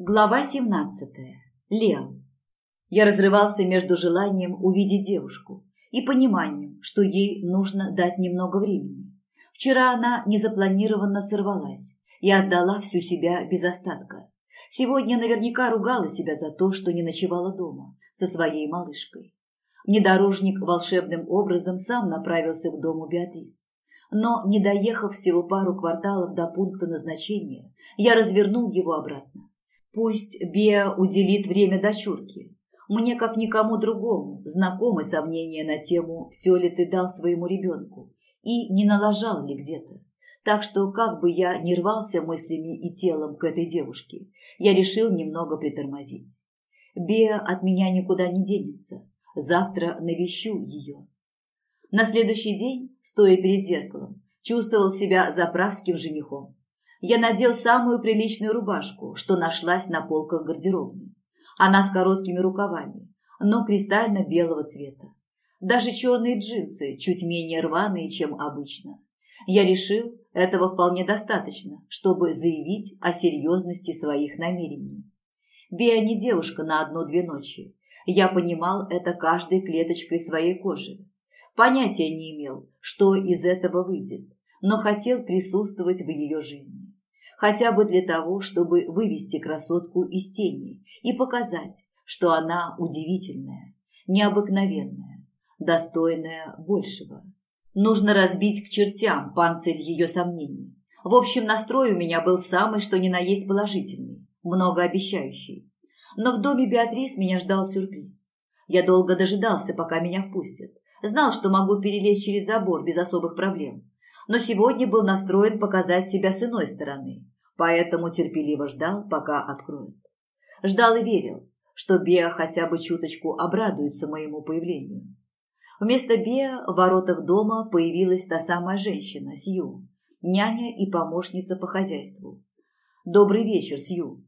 Глава 17. Лео. Я разрывался между желанием увидеть девушку и пониманием, что ей нужно дать немного времени. Вчера она незапланированно сорвалась и отдала всю себя без остатка. Сегодня наверняка ругала себя за то, что не ночевала дома со своей малышкой. Внедорожник волшебным образом сам направился к дому Беатрис. Но, не доехав всего пару кварталов до пункта назначения, я развернул его обратно. Пусть Беа уделит время дочурке. Мне, как никому другому, знакомы сомнения на тему, все ли ты дал своему ребенку и не налажал ли где-то. Так что, как бы я ни рвался мыслями и телом к этой девушке, я решил немного притормозить. Беа от меня никуда не денется. Завтра навещу ее. На следующий день, стоя перед зеркалом, чувствовал себя заправским женихом я надел самую приличную рубашку, что нашлась на полках гардеробной. Она с короткими рукавами, но кристально-белого цвета. Даже черные джинсы чуть менее рваные, чем обычно. Я решил, этого вполне достаточно, чтобы заявить о серьезности своих намерений. Бея не девушка на одну-две ночи. Я понимал это каждой клеточкой своей кожи. Понятия не имел, что из этого выйдет, но хотел присутствовать в ее жизни хотя бы для того, чтобы вывести красотку из тени и показать, что она удивительная, необыкновенная, достойная большего. Нужно разбить к чертям панцирь ее сомнений. В общем, настрой у меня был самый, что ни на есть положительный, многообещающий. Но в доме Беатрис меня ждал сюрприз. Я долго дожидался, пока меня впустят. Знал, что могу перелезть через забор без особых проблем но сегодня был настроен показать себя с иной стороны, поэтому терпеливо ждал, пока откроют. Ждал и верил, что Беа хотя бы чуточку обрадуется моему появлению. Вместо Беа в воротах дома появилась та самая женщина, Сью, няня и помощница по хозяйству. «Добрый вечер, Сью».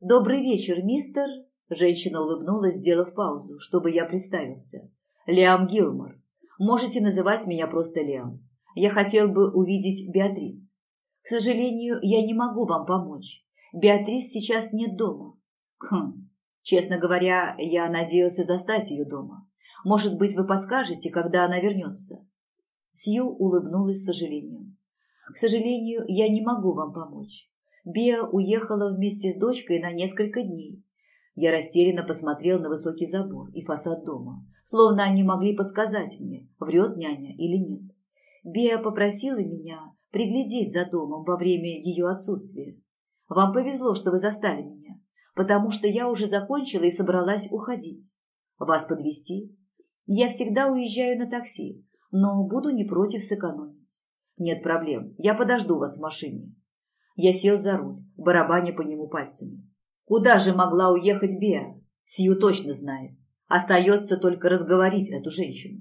«Добрый вечер, мистер...» Женщина улыбнулась, сделав паузу, чтобы я представился. «Лиам Гилмор. Можете называть меня просто Лиам. Я хотел бы увидеть Беатрис. К сожалению, я не могу вам помочь. Беатрис сейчас нет дома. Хм. Честно говоря, я надеялся застать ее дома. Может быть, вы подскажете, когда она вернется?» Сью улыбнулась с сожалением. «К сожалению, я не могу вам помочь. Беа уехала вместе с дочкой на несколько дней. Я растерянно посмотрел на высокий забор и фасад дома, словно они могли подсказать мне, врет няня или нет. Беа попросила меня приглядеть за домом во время ее отсутствия. Вам повезло, что вы застали меня, потому что я уже закончила и собралась уходить. Вас подвести? Я всегда уезжаю на такси, но буду не против сэкономить. Нет проблем, я подожду вас в машине. Я сел за руль, барабаня по нему пальцами. Куда же могла уехать Беа? Сью точно знает. Остается только разговорить эту женщину.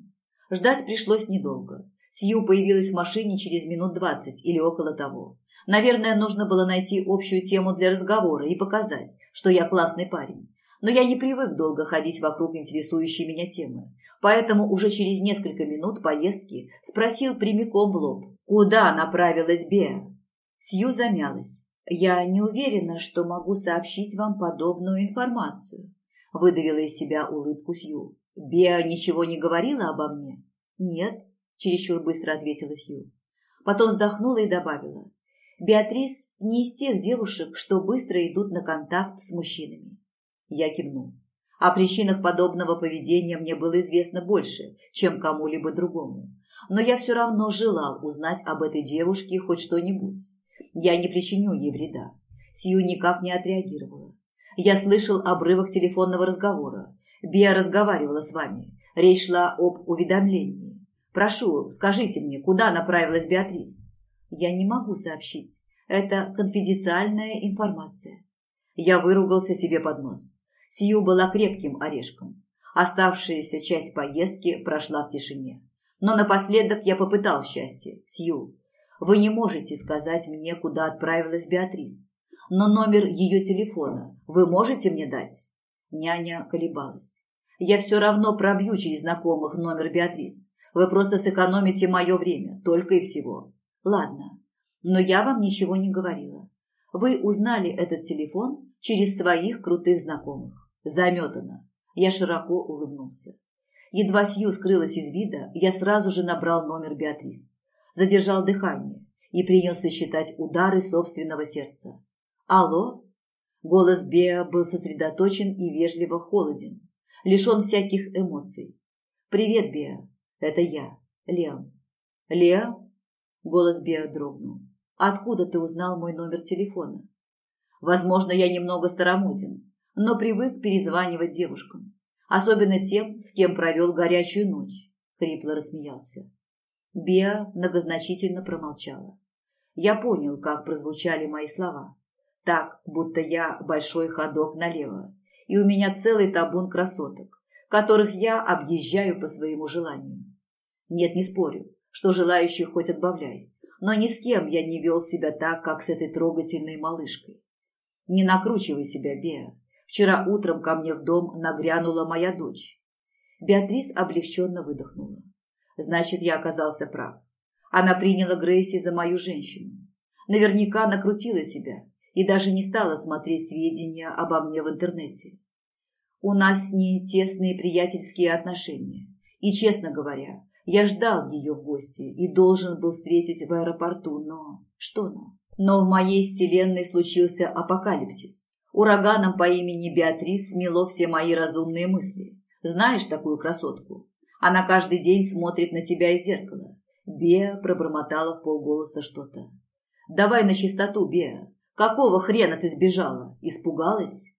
Ждать пришлось недолго. Сью появилась в машине через минут двадцать или около того. Наверное, нужно было найти общую тему для разговора и показать, что я классный парень. Но я не привык долго ходить вокруг интересующей меня темы, поэтому уже через несколько минут поездки спросил прямиком в лоб, куда направилась Беа. Сью замялась. «Я не уверена, что могу сообщить вам подобную информацию», выдавила из себя улыбку Сью. «Беа ничего не говорила обо мне?» «Нет», чересчур быстро ответила Сью. Потом вздохнула и добавила. Беатрис не из тех девушек, что быстро идут на контакт с мужчинами. Я кивнул. О причинах подобного поведения мне было известно больше, чем кому-либо другому. Но я все равно желал узнать об этой девушке хоть что-нибудь. Я не причиню ей вреда. Сью никак не отреагировала. Я слышал обрывок телефонного разговора. Бия разговаривала с вами. Речь шла об уведомлении. Прошу, скажите мне, куда направилась Беатрис? Я не могу сообщить. Это конфиденциальная информация. Я выругался себе под нос. Сью была крепким орешком. Оставшаяся часть поездки прошла в тишине. Но напоследок я попытал счастье. Сью, вы не можете сказать мне, куда отправилась Беатрис. Но номер ее телефона вы можете мне дать? Няня колебалась. Я все равно пробью через знакомых номер Беатрис. Вы просто сэкономите мое время, только и всего. Ладно, но я вам ничего не говорила. Вы узнали этот телефон через своих крутых знакомых. Заметано. Я широко улыбнулся. Едва Сью скрылась из вида, я сразу же набрал номер Беатрис. Задержал дыхание и принялся считать удары собственного сердца. «Алло?» Голос Беа был сосредоточен и вежливо холоден, лишен всяких эмоций. «Привет, Беа. Это я, Леон». «Леон?» Голос Беа дрогнул. «Откуда ты узнал мой номер телефона?» «Возможно, я немного старомоден, но привык перезванивать девушкам, особенно тем, с кем провел горячую ночь», — хрипло рассмеялся. Беа многозначительно промолчала. Я понял, как прозвучали мои слова. Так, будто я большой ходок налево, и у меня целый табун красоток, которых я объезжаю по своему желанию. Нет, не спорю, что желающих хоть отбавляй, но ни с кем я не вел себя так, как с этой трогательной малышкой. Не накручивай себя, Беа. Вчера утром ко мне в дом нагрянула моя дочь. Беатрис облегченно выдохнула. Значит, я оказался прав. Она приняла Грейси за мою женщину. Наверняка накрутила себя и даже не стала смотреть сведения обо мне в интернете. У нас с ней тесные приятельские отношения. И, честно говоря, я ждал ее в гости и должен был встретить в аэропорту, но... Что но? Но в моей вселенной случился апокалипсис. Ураганом по имени Беатрис смело все мои разумные мысли. Знаешь такую красотку? Она каждый день смотрит на тебя из зеркала. Беа пробормотала в полголоса что-то. «Давай на чистоту, Беа. Какого хрена ты сбежала? Испугалась?»